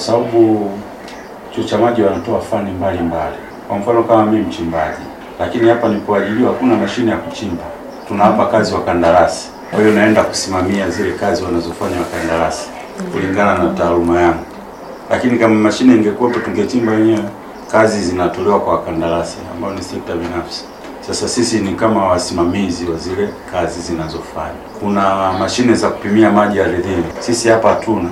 kwa sababu chuo cha maji wanatoa fani mbalimbali. Kwa mfano kama mimi mchimbaji, lakini hapa nilipoajiliwa hakuna mashine ya kuchimba, tunawapa kazi wakandarasi. Kwa hiyo naenda kusimamia zile kazi wanazofanya wakandarasi kulingana na taaluma yangu, lakini kama mashine ingekuwepo tungechimba wenyewe. Kazi zinatolewa kwa wakandarasi ambao ni sekta binafsi. Sasa sisi ni kama wasimamizi wa zile kazi zinazofanya. Kuna mashine za kupimia maji ardhini, sisi hapa hatuna.